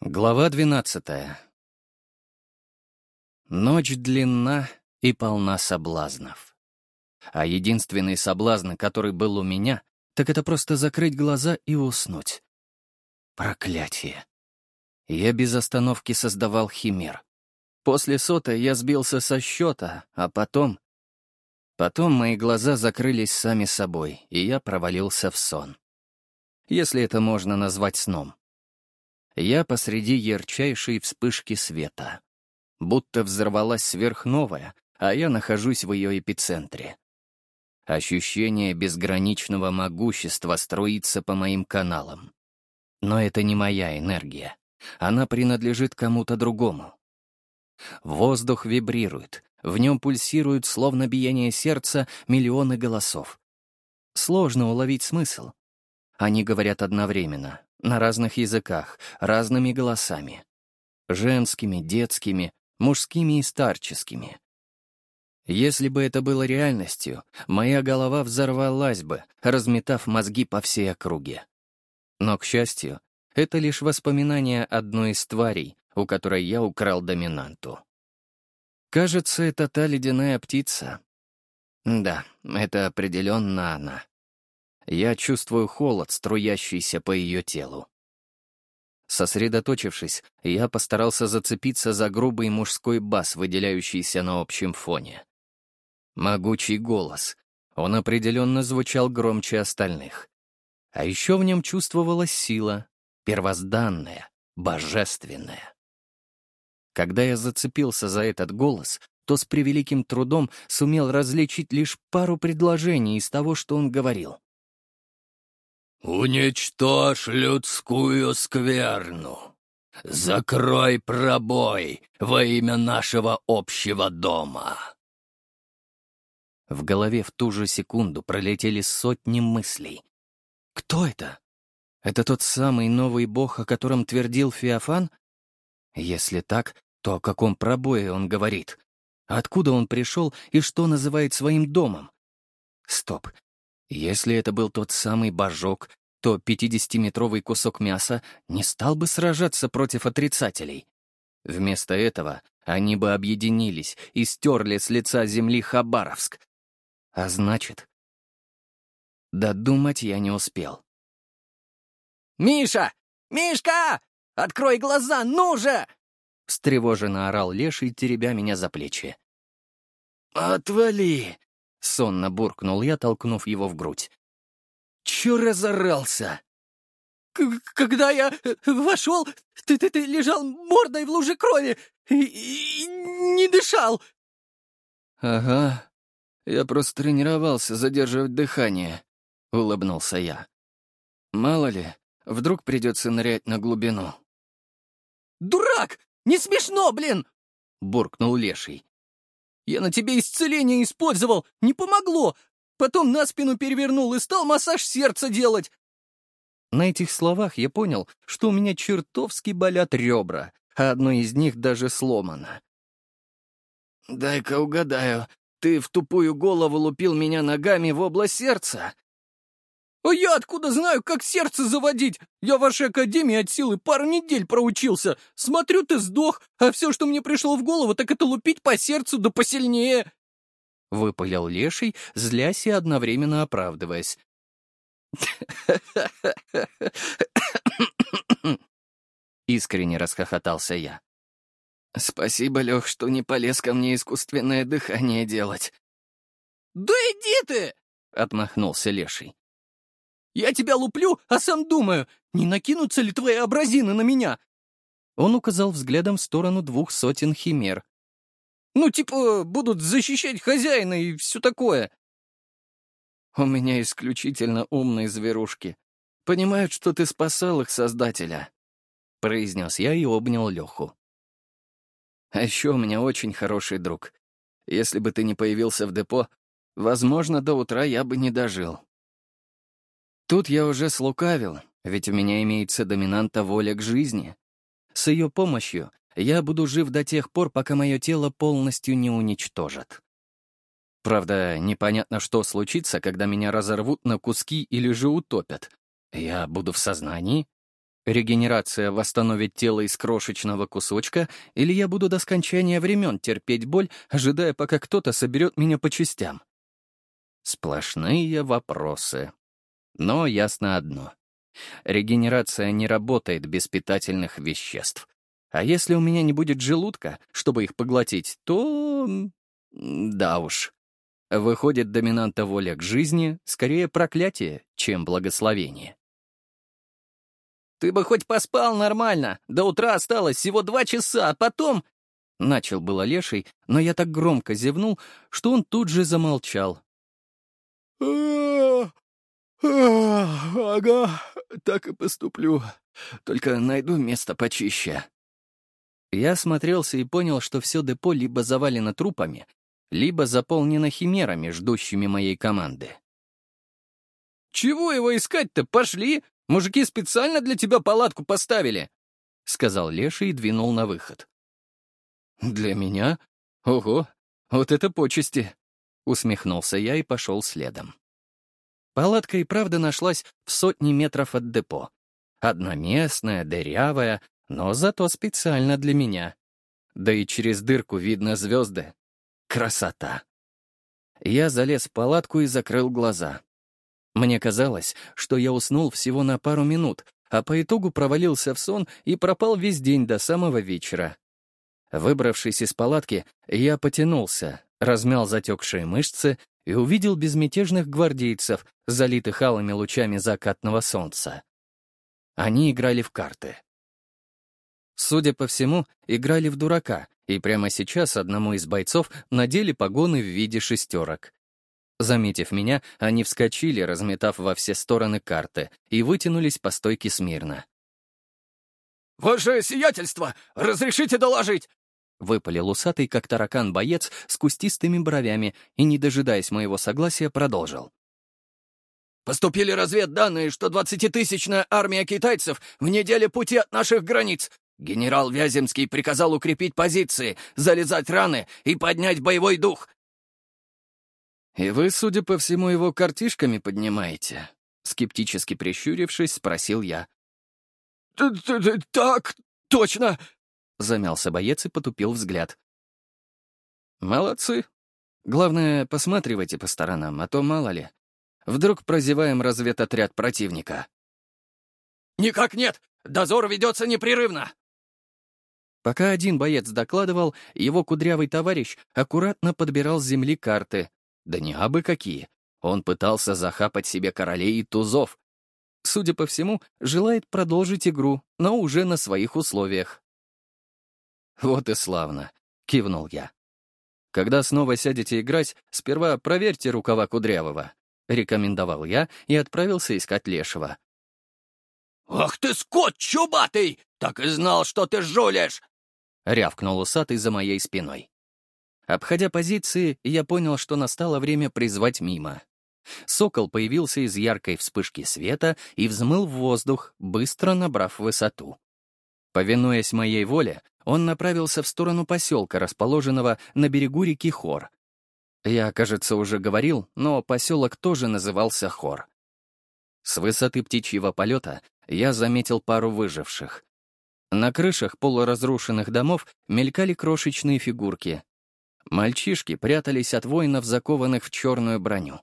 Глава двенадцатая. Ночь длинна и полна соблазнов. А единственный соблазн, который был у меня, так это просто закрыть глаза и уснуть. Проклятие. Я без остановки создавал химер. После сота я сбился со счета, а потом... Потом мои глаза закрылись сами собой, и я провалился в сон. Если это можно назвать сном. Я посреди ярчайшей вспышки света. Будто взорвалась сверхновая, а я нахожусь в ее эпицентре. Ощущение безграничного могущества струится по моим каналам. Но это не моя энергия. Она принадлежит кому-то другому. Воздух вибрирует, в нем пульсируют, словно биение сердца, миллионы голосов. Сложно уловить смысл. Они говорят одновременно, на разных языках, разными голосами. Женскими, детскими, мужскими и старческими. Если бы это было реальностью, моя голова взорвалась бы, разметав мозги по всей округе. Но, к счастью, это лишь воспоминание одной из тварей, у которой я украл доминанту. Кажется, это та ледяная птица. Да, это определенно она. Я чувствую холод, струящийся по ее телу. Сосредоточившись, я постарался зацепиться за грубый мужской бас, выделяющийся на общем фоне. Могучий голос. Он определенно звучал громче остальных. А еще в нем чувствовалась сила, первозданная, божественная. Когда я зацепился за этот голос, то с превеликим трудом сумел различить лишь пару предложений из того, что он говорил. «Уничтожь людскую скверну! Закрой пробой во имя нашего общего дома!» В голове в ту же секунду пролетели сотни мыслей. «Кто это? Это тот самый новый бог, о котором твердил Феофан? Если так, то о каком пробое он говорит? Откуда он пришел и что называет своим домом? Стоп, если это был тот самый божок, то 50-метровый кусок мяса не стал бы сражаться против отрицателей. Вместо этого они бы объединились и стерли с лица земли Хабаровск. А значит... Додумать я не успел. «Миша! Мишка! Открой глаза, ну же!» Встревоженно орал Леший, теребя меня за плечи. «Отвали!» — сонно буркнул я, толкнув его в грудь. «Чё разорался?» «Когда я э, вошел, ты, ты, ты лежал мордой в луже крови и, и не дышал!» «Ага, я просто тренировался задерживать дыхание», — улыбнулся я. «Мало ли, вдруг придется нырять на глубину». «Дурак! Не смешно, блин!» — буркнул Леший. Я на тебе исцеление использовал, не помогло. Потом на спину перевернул и стал массаж сердца делать. На этих словах я понял, что у меня чертовски болят ребра, а одно из них даже сломано. «Дай-ка угадаю, ты в тупую голову лупил меня ногами в область сердца?» «А я откуда знаю, как сердце заводить? Я в вашей академии от силы пару недель проучился. Смотрю, ты сдох, а все, что мне пришло в голову, так это лупить по сердцу да посильнее». Выпалил леший, злясь и одновременно оправдываясь. Искренне расхохотался я. «Спасибо, Лех, что не полез ко мне искусственное дыхание делать». «Да иди ты!» — отмахнулся Леший. Я тебя луплю, а сам думаю, не накинутся ли твои образины на меня?» Он указал взглядом в сторону двух сотен химер. «Ну, типа, будут защищать хозяина и все такое». «У меня исключительно умные зверушки. Понимают, что ты спасал их создателя», — произнес я и обнял Леху. «А еще у меня очень хороший друг. Если бы ты не появился в депо, возможно, до утра я бы не дожил». Тут я уже слукавил, ведь у меня имеется доминанта воля к жизни. С ее помощью я буду жив до тех пор, пока мое тело полностью не уничтожат. Правда, непонятно, что случится, когда меня разорвут на куски или же утопят. Я буду в сознании? Регенерация восстановит тело из крошечного кусочка, или я буду до скончания времен терпеть боль, ожидая, пока кто-то соберет меня по частям? Сплошные вопросы. Но ясно одно. Регенерация не работает без питательных веществ. А если у меня не будет желудка, чтобы их поглотить, то... Да уж. Выходит, доминанта воля к жизни скорее проклятие, чем благословение. «Ты бы хоть поспал нормально. До утра осталось всего два часа, а потом...» Начал было леший, но я так громко зевнул, что он тут же замолчал. «Ага, так и поступлю. Только найду место почище». Я смотрелся и понял, что все депо либо завалено трупами, либо заполнено химерами, ждущими моей команды. «Чего его искать-то? Пошли! Мужики специально для тебя палатку поставили!» — сказал Леша и двинул на выход. «Для меня? Ого, вот это почести!» — усмехнулся я и пошел следом. Палатка и правда нашлась в сотни метров от депо. Одноместная, дырявая, но зато специально для меня. Да и через дырку видно звезды. Красота. Я залез в палатку и закрыл глаза. Мне казалось, что я уснул всего на пару минут, а по итогу провалился в сон и пропал весь день до самого вечера. Выбравшись из палатки, я потянулся, размял затекшие мышцы и увидел безмятежных гвардейцев, залитых алыми лучами закатного солнца. Они играли в карты. Судя по всему, играли в дурака, и прямо сейчас одному из бойцов надели погоны в виде шестерок. Заметив меня, они вскочили, разметав во все стороны карты, и вытянулись по стойке смирно. «Ваше сиятельство! Разрешите доложить!» Выпалил усатый, как таракан, боец с кустистыми бровями и, не дожидаясь моего согласия, продолжил. «Поступили разведданные, что двадцатитысячная армия китайцев в неделе пути от наших границ. Генерал Вяземский приказал укрепить позиции, залезать раны и поднять боевой дух. «И вы, судя по всему, его картишками поднимаете?» Скептически прищурившись, спросил я. «Так, точно!» — замялся боец и потупил взгляд. «Молодцы. Главное, посматривайте по сторонам, а то мало ли. Вдруг прозеваем разведотряд противника». «Никак нет! Дозор ведется непрерывно!» Пока один боец докладывал, его кудрявый товарищ аккуратно подбирал с земли карты. Да не абы какие. Он пытался захапать себе королей и тузов. Судя по всему, желает продолжить игру, но уже на своих условиях. «Вот и славно», — кивнул я. «Когда снова сядете играть, сперва проверьте рукава Кудрявого», — рекомендовал я и отправился искать Лешего. «Ах ты, скот чубатый! Так и знал, что ты жулишь!» — рявкнул усатый за моей спиной. Обходя позиции, я понял, что настало время призвать мимо. Сокол появился из яркой вспышки света и взмыл в воздух, быстро набрав высоту. Повинуясь моей воле, он направился в сторону поселка, расположенного на берегу реки Хор. Я, кажется, уже говорил, но поселок тоже назывался Хор. С высоты птичьего полета я заметил пару выживших. На крышах полуразрушенных домов мелькали крошечные фигурки. Мальчишки прятались от воинов, закованных в черную броню.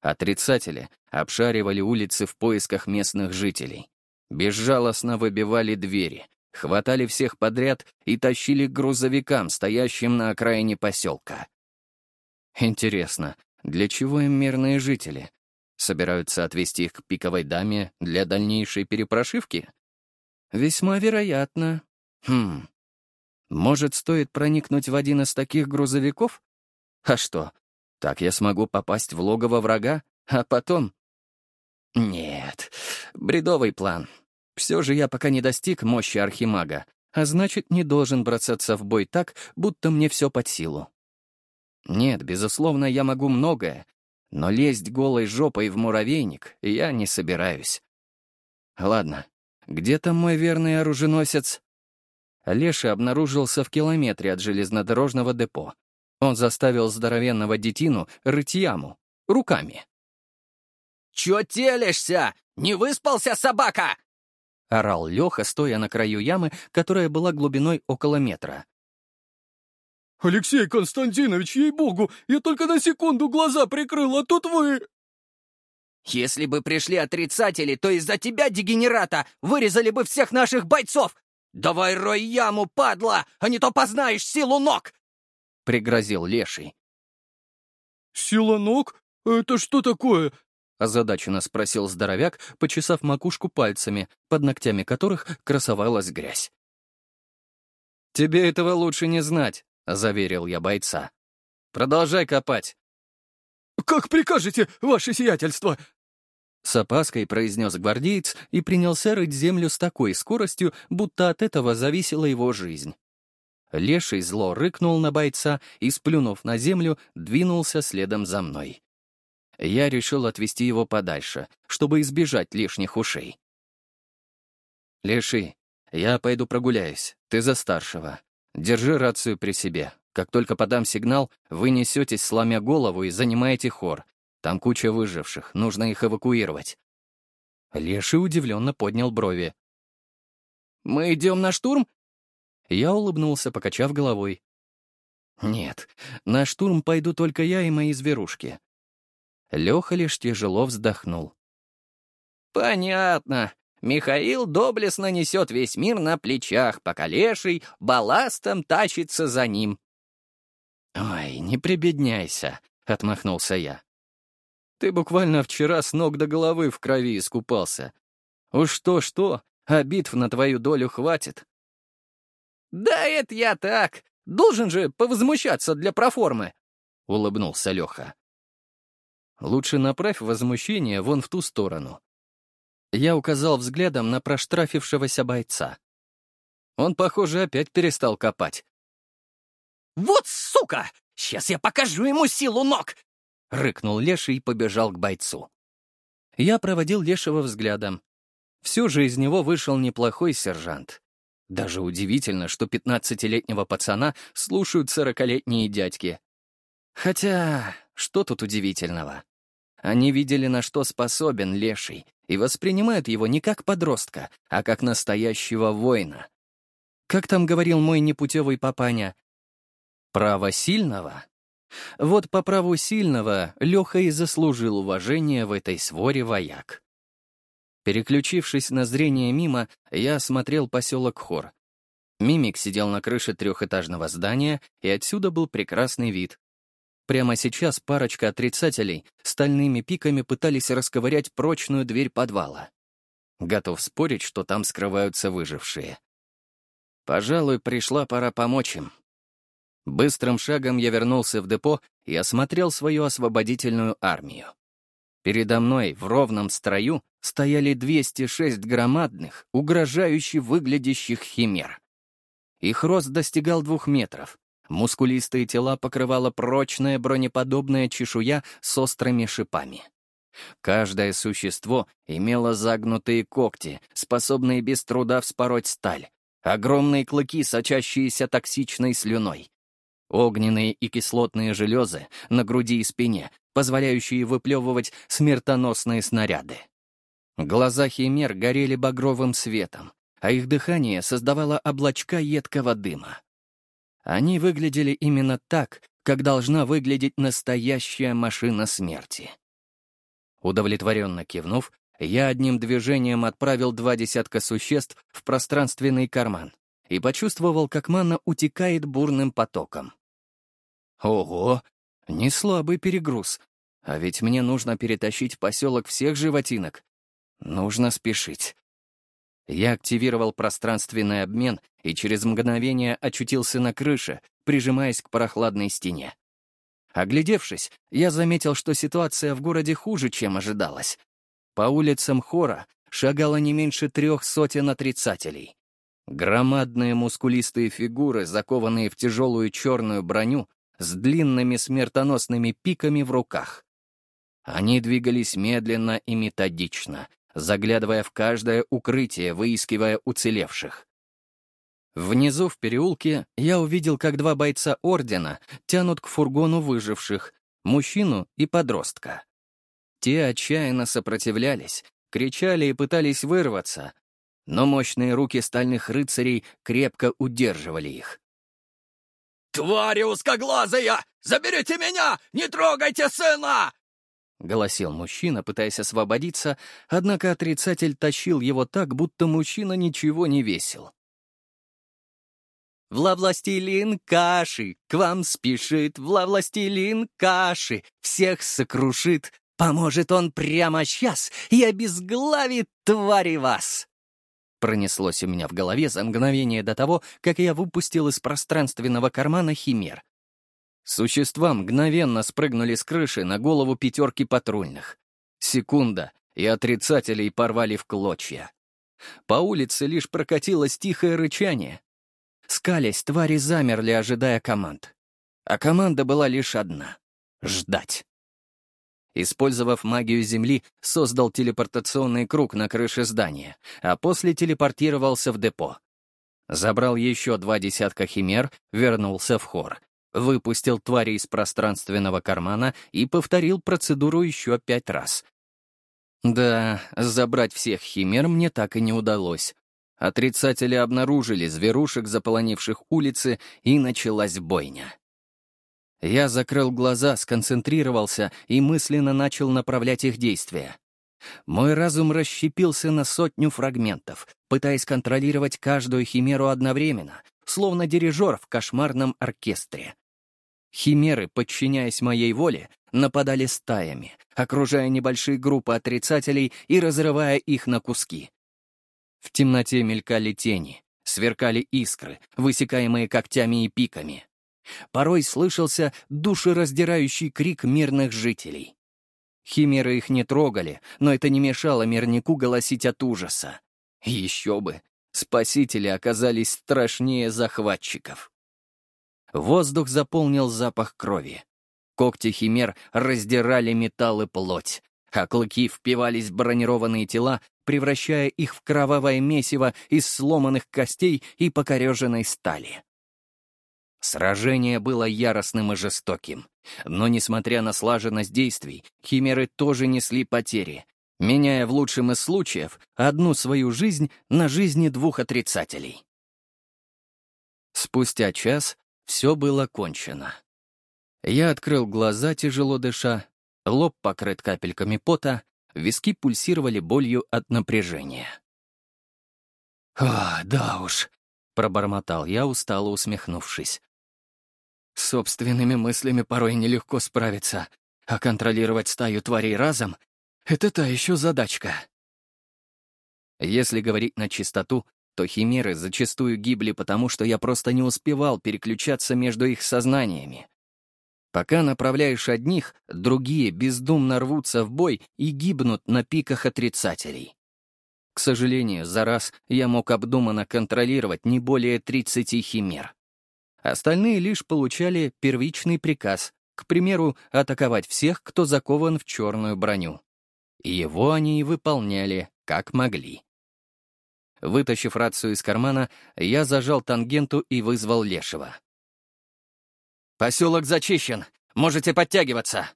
Отрицатели обшаривали улицы в поисках местных жителей. Безжалостно выбивали двери, хватали всех подряд и тащили к грузовикам, стоящим на окраине поселка. Интересно, для чего им мирные жители? Собираются отвезти их к пиковой даме для дальнейшей перепрошивки? Весьма вероятно. Хм. Может, стоит проникнуть в один из таких грузовиков? А что, так я смогу попасть в логово врага, а потом... Нет, бредовый план. Все же я пока не достиг мощи архимага, а значит, не должен бросаться в бой так, будто мне все под силу. Нет, безусловно, я могу многое, но лезть голой жопой в муравейник я не собираюсь. Ладно, где там мой верный оруженосец? Леша обнаружился в километре от железнодорожного депо. Он заставил здоровенного детину рыть яму. Руками. «Чё телишься? Не выспался, собака?» — орал Леха, стоя на краю ямы, которая была глубиной около метра. «Алексей Константинович, ей-богу, я только на секунду глаза прикрыл, а тут вы...» «Если бы пришли отрицатели, то из-за тебя, дегенерата, вырезали бы всех наших бойцов! Давай рой яму, падла, а не то познаешь силу ног!» — пригрозил Леший. «Сила ног? Это что такое?» — озадаченно спросил здоровяк, почесав макушку пальцами, под ногтями которых красовалась грязь. «Тебе этого лучше не знать», — заверил я бойца. «Продолжай копать». «Как прикажете, ваше сиятельство!» С опаской произнес гвардеец и принялся рыть землю с такой скоростью, будто от этого зависела его жизнь. Леший зло рыкнул на бойца и, сплюнув на землю, двинулся следом за мной. Я решил отвести его подальше, чтобы избежать лишних ушей. «Леший, я пойду прогуляюсь, ты за старшего. Держи рацию при себе. Как только подам сигнал, вы несетесь, сломя голову, и занимаете хор. Там куча выживших, нужно их эвакуировать». Леший удивленно поднял брови. «Мы идем на штурм?» Я улыбнулся, покачав головой. «Нет, на штурм пойду только я и мои зверушки». Леха лишь тяжело вздохнул. «Понятно. Михаил доблестно несет весь мир на плечах, пока леший балластом тащится за ним. «Ой, не прибедняйся», — отмахнулся я. «Ты буквально вчера с ног до головы в крови искупался. Уж то-что, а битв на твою долю хватит». «Да это я так. Должен же повозмущаться для проформы», — улыбнулся Леха. «Лучше направь возмущение вон в ту сторону. Я указал взглядом на проштрафившегося бойца. Он, похоже, опять перестал копать. «Вот сука! Сейчас я покажу ему силу ног!» — рыкнул Леший и побежал к бойцу. Я проводил Лешего взглядом. Все же из него вышел неплохой сержант. Даже удивительно, что пятнадцатилетнего пацана слушают сорокалетние дядьки. Хотя, что тут удивительного? Они видели, на что способен Леший, и воспринимают его не как подростка, а как настоящего воина. Как там говорил мой непутевый папаня? Право сильного? Вот по праву сильного Леха и заслужил уважение в этой своре вояк. Переключившись на зрение мимо, я осмотрел поселок Хор. Мимик сидел на крыше трехэтажного здания, и отсюда был прекрасный вид. Прямо сейчас парочка отрицателей стальными пиками пытались расковырять прочную дверь подвала. Готов спорить, что там скрываются выжившие. Пожалуй, пришла пора помочь им. Быстрым шагом я вернулся в депо и осмотрел свою освободительную армию. Передо мной в ровном строю стояли 206 громадных, угрожающе выглядящих химер. Их рост достигал двух метров, Мускулистые тела покрывала прочная бронеподобная чешуя с острыми шипами. Каждое существо имело загнутые когти, способные без труда вспороть сталь, огромные клыки, сочащиеся токсичной слюной, огненные и кислотные железы на груди и спине, позволяющие выплевывать смертоносные снаряды. Глаза химер горели багровым светом, а их дыхание создавало облачка едкого дыма. Они выглядели именно так, как должна выглядеть настоящая машина смерти. Удовлетворенно кивнув, я одним движением отправил два десятка существ в пространственный карман и почувствовал, как манна утекает бурным потоком. Ого! Не слабый перегруз. А ведь мне нужно перетащить в поселок всех животинок. Нужно спешить. Я активировал пространственный обмен и через мгновение очутился на крыше, прижимаясь к прохладной стене. Оглядевшись, я заметил, что ситуация в городе хуже, чем ожидалось. По улицам Хора шагало не меньше трех сотен отрицателей. Громадные мускулистые фигуры, закованные в тяжелую черную броню, с длинными смертоносными пиками в руках. Они двигались медленно и методично, заглядывая в каждое укрытие, выискивая уцелевших. Внизу в переулке я увидел, как два бойца Ордена тянут к фургону выживших, мужчину и подростка. Те отчаянно сопротивлялись, кричали и пытались вырваться, но мощные руки стальных рыцарей крепко удерживали их. «Твари узкоглазые! Заберите меня! Не трогайте сына!» — голосил мужчина, пытаясь освободиться, однако отрицатель тащил его так, будто мужчина ничего не весил. «Вла-властелин каши, к вам спешит, вла-властелин каши, всех сокрушит, поможет он прямо сейчас и обезглавит твари вас!» Пронеслось у меня в голове за мгновение до того, как я выпустил из пространственного кармана химер. Существа мгновенно спрыгнули с крыши на голову пятерки патрульных. Секунда, и отрицателей порвали в клочья. По улице лишь прокатилось тихое рычание. Скалясь, твари замерли, ожидая команд. А команда была лишь одна — ждать. Использовав магию Земли, создал телепортационный круг на крыше здания, а после телепортировался в депо. Забрал еще два десятка химер, вернулся в хор, выпустил твари из пространственного кармана и повторил процедуру еще пять раз. Да, забрать всех химер мне так и не удалось. Отрицатели обнаружили зверушек, заполонивших улицы, и началась бойня. Я закрыл глаза, сконцентрировался и мысленно начал направлять их действия. Мой разум расщепился на сотню фрагментов, пытаясь контролировать каждую химеру одновременно, словно дирижер в кошмарном оркестре. Химеры, подчиняясь моей воле, нападали стаями, окружая небольшие группы отрицателей и разрывая их на куски. В темноте мелькали тени, сверкали искры, высекаемые когтями и пиками. Порой слышался душераздирающий крик мирных жителей. Химеры их не трогали, но это не мешало мирнику голосить от ужаса. Еще бы, спасители оказались страшнее захватчиков. Воздух заполнил запах крови. Когти химер раздирали металл и плоть, а клыки впивались в бронированные тела, превращая их в кровавое месиво из сломанных костей и покореженной стали. Сражение было яростным и жестоким. Но, несмотря на слаженность действий, химеры тоже несли потери, меняя в лучшем из случаев одну свою жизнь на жизни двух отрицателей. Спустя час все было кончено. Я открыл глаза, тяжело дыша, лоб покрыт капельками пота, виски пульсировали болью от напряжения. «О, да уж», — пробормотал я, устало усмехнувшись. С собственными мыслями порой нелегко справиться, а контролировать стаю тварей разом — это та еще задачка. Если говорить на чистоту, то химеры зачастую гибли потому, что я просто не успевал переключаться между их сознаниями. Пока направляешь одних, другие бездумно рвутся в бой и гибнут на пиках отрицателей. К сожалению, за раз я мог обдуманно контролировать не более 30 химер. Остальные лишь получали первичный приказ, к примеру, атаковать всех, кто закован в черную броню. И его они и выполняли, как могли. Вытащив рацию из кармана, я зажал тангенту и вызвал Лешего. «Поселок зачищен. Можете подтягиваться».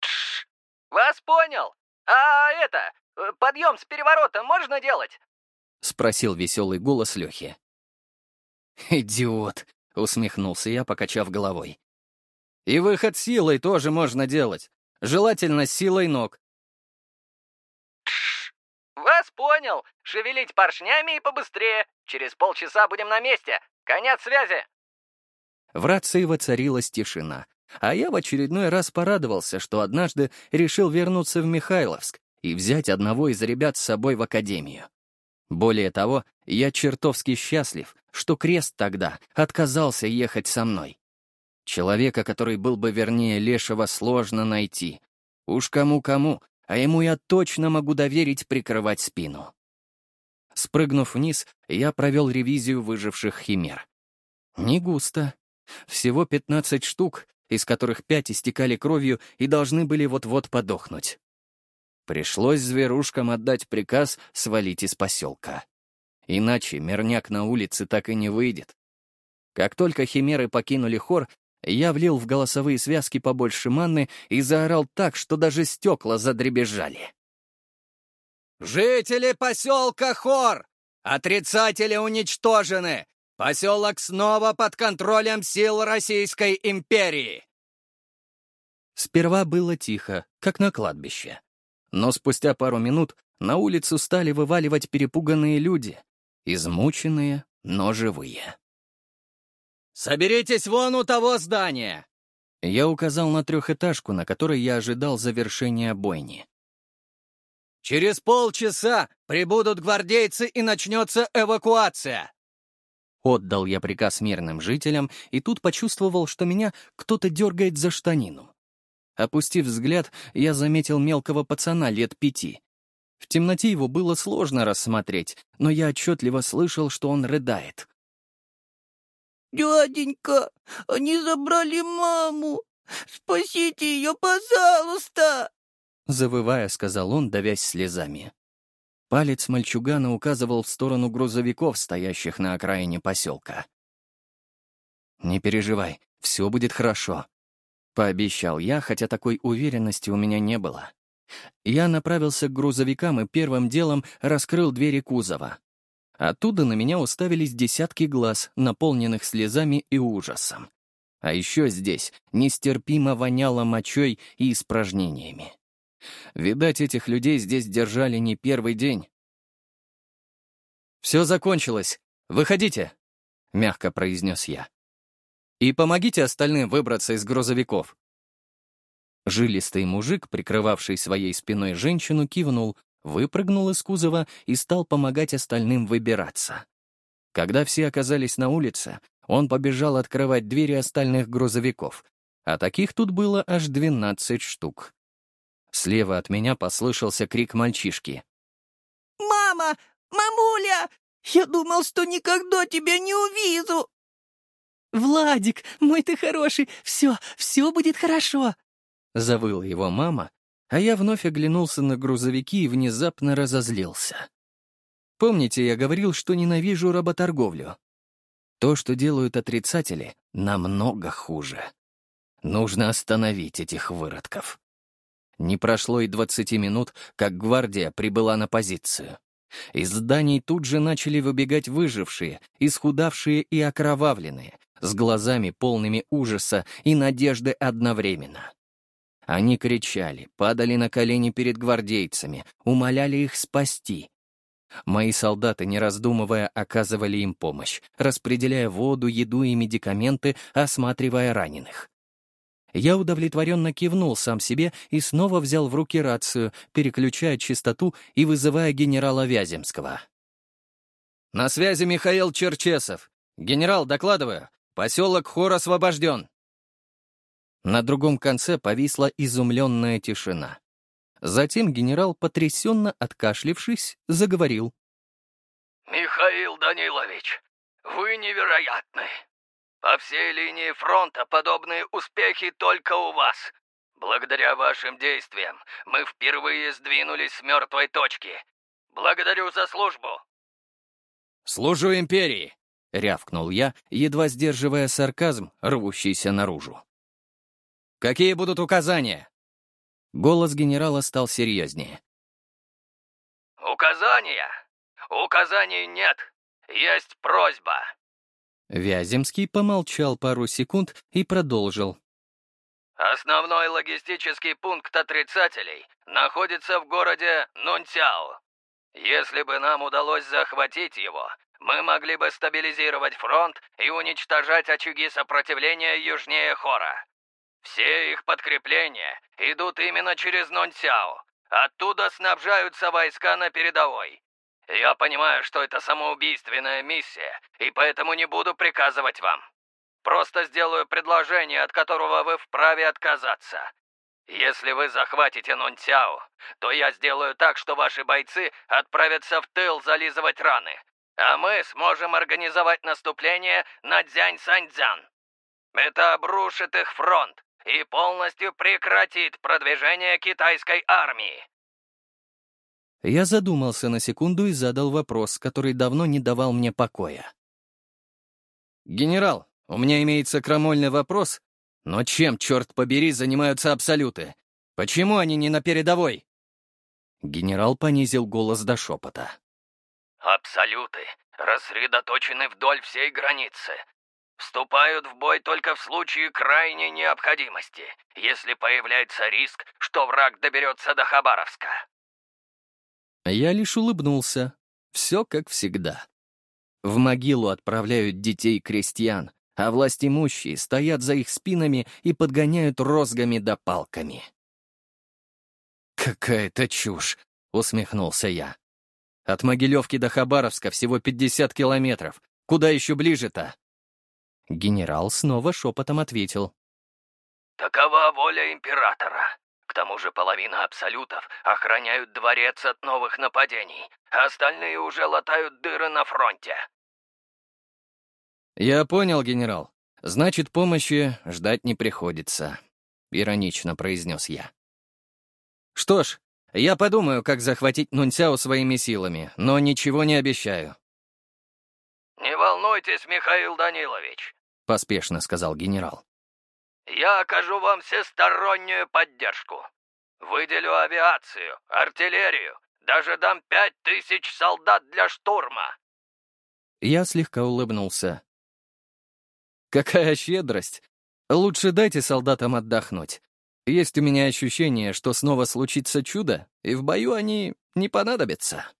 Тш, вас понял. А это, подъем с переворота можно делать?» — спросил веселый голос Лехи. «Идиот!» — усмехнулся я, покачав головой. «И выход силой тоже можно делать. Желательно силой ног». Вас понял. Шевелить поршнями и побыстрее. Через полчаса будем на месте. Конец связи. В рации воцарилась тишина, а я в очередной раз порадовался, что однажды решил вернуться в Михайловск и взять одного из ребят с собой в академию. Более того, я чертовски счастлив, что Крест тогда отказался ехать со мной. Человека, который был бы вернее Лешего, сложно найти. Уж кому-кому, а ему я точно могу доверить прикрывать спину. Спрыгнув вниз, я провел ревизию выживших химер. Не густо. Всего 15 штук, из которых пять истекали кровью и должны были вот-вот подохнуть. Пришлось зверушкам отдать приказ свалить из поселка. Иначе мирняк на улице так и не выйдет. Как только химеры покинули хор, я влил в голосовые связки побольше манны и заорал так, что даже стекла задребезжали. Жители поселка Хор! Отрицатели уничтожены! Поселок снова под контролем сил Российской империи!» Сперва было тихо, как на кладбище. Но спустя пару минут на улицу стали вываливать перепуганные люди, измученные, но живые. «Соберитесь вон у того здания!» Я указал на трехэтажку, на которой я ожидал завершения бойни. «Через полчаса прибудут гвардейцы и начнется эвакуация!» Отдал я приказ мирным жителям, и тут почувствовал, что меня кто-то дергает за штанину. Опустив взгляд, я заметил мелкого пацана лет пяти. В темноте его было сложно рассмотреть, но я отчетливо слышал, что он рыдает. «Дяденька, они забрали маму! Спасите ее, пожалуйста!» Завывая, сказал он, давясь слезами. Палец мальчугана указывал в сторону грузовиков, стоящих на окраине поселка. «Не переживай, все будет хорошо», — пообещал я, хотя такой уверенности у меня не было. Я направился к грузовикам и первым делом раскрыл двери кузова. Оттуда на меня уставились десятки глаз, наполненных слезами и ужасом. А еще здесь нестерпимо воняло мочой и испражнениями. Видать, этих людей здесь держали не первый день. «Все закончилось. Выходите», — мягко произнес я. «И помогите остальным выбраться из грузовиков». Жилистый мужик, прикрывавший своей спиной женщину, кивнул, выпрыгнул из кузова и стал помогать остальным выбираться. Когда все оказались на улице, он побежал открывать двери остальных грузовиков, а таких тут было аж 12 штук. Слева от меня послышался крик мальчишки. «Мама! Мамуля! Я думал, что никогда тебя не увижу!» «Владик, мой ты хороший, все, все будет хорошо!» Завыла его мама, а я вновь оглянулся на грузовики и внезапно разозлился. Помните, я говорил, что ненавижу работорговлю? То, что делают отрицатели, намного хуже. Нужно остановить этих выродков. Не прошло и 20 минут, как гвардия прибыла на позицию. Из зданий тут же начали выбегать выжившие, исхудавшие и окровавленные, с глазами полными ужаса и надежды одновременно. Они кричали, падали на колени перед гвардейцами, умоляли их спасти. Мои солдаты, не раздумывая, оказывали им помощь, распределяя воду, еду и медикаменты, осматривая раненых. Я удовлетворенно кивнул сам себе и снова взял в руки рацию, переключая частоту и вызывая генерала Вяземского. «На связи Михаил Черчесов. Генерал, докладываю. Поселок Хор освобожден. На другом конце повисла изумленная тишина. Затем генерал, потрясенно откашлившись, заговорил. «Михаил Данилович, вы невероятны. По всей линии фронта подобные успехи только у вас. Благодаря вашим действиям мы впервые сдвинулись с мертвой точки. Благодарю за службу». «Служу империи!» — рявкнул я, едва сдерживая сарказм, рвущийся наружу. Какие будут указания?» Голос генерала стал серьезнее. «Указания? Указаний нет. Есть просьба». Вяземский помолчал пару секунд и продолжил. «Основной логистический пункт отрицателей находится в городе Нунтяо. Если бы нам удалось захватить его, мы могли бы стабилизировать фронт и уничтожать очаги сопротивления южнее Хора. Все их подкрепления идут именно через Нонсяо. Оттуда снабжаются войска на передовой. Я понимаю, что это самоубийственная миссия, и поэтому не буду приказывать вам. Просто сделаю предложение, от которого вы вправе отказаться. Если вы захватите Нунцяо, то я сделаю так, что ваши бойцы отправятся в тыл зализывать раны, а мы сможем организовать наступление на Дзянь-Саньцзян. Это обрушит их фронт, и полностью прекратит продвижение китайской армии. Я задумался на секунду и задал вопрос, который давно не давал мне покоя. «Генерал, у меня имеется крамольный вопрос, но чем, черт побери, занимаются абсолюты? Почему они не на передовой?» Генерал понизил голос до шепота. «Абсолюты рассредоточены вдоль всей границы. Вступают в бой только в случае крайней необходимости, если появляется риск, что враг доберется до Хабаровска». Я лишь улыбнулся. Все как всегда. В могилу отправляют детей крестьян, а власть имущие стоят за их спинами и подгоняют розгами да палками. «Какая-то чушь!» — усмехнулся я. «От Могилевки до Хабаровска всего 50 километров. Куда еще ближе-то?» Генерал снова шепотом ответил. «Такова воля императора. К тому же половина абсолютов охраняют дворец от новых нападений, а остальные уже латают дыры на фронте». «Я понял, генерал. Значит, помощи ждать не приходится», — иронично произнес я. «Что ж, я подумаю, как захватить Нунцяо своими силами, но ничего не обещаю». «Не волнуйтесь, Михаил Данилович», — поспешно сказал генерал. «Я окажу вам всестороннюю поддержку. Выделю авиацию, артиллерию, даже дам пять тысяч солдат для штурма». Я слегка улыбнулся. «Какая щедрость! Лучше дайте солдатам отдохнуть. Есть у меня ощущение, что снова случится чудо, и в бою они не понадобятся.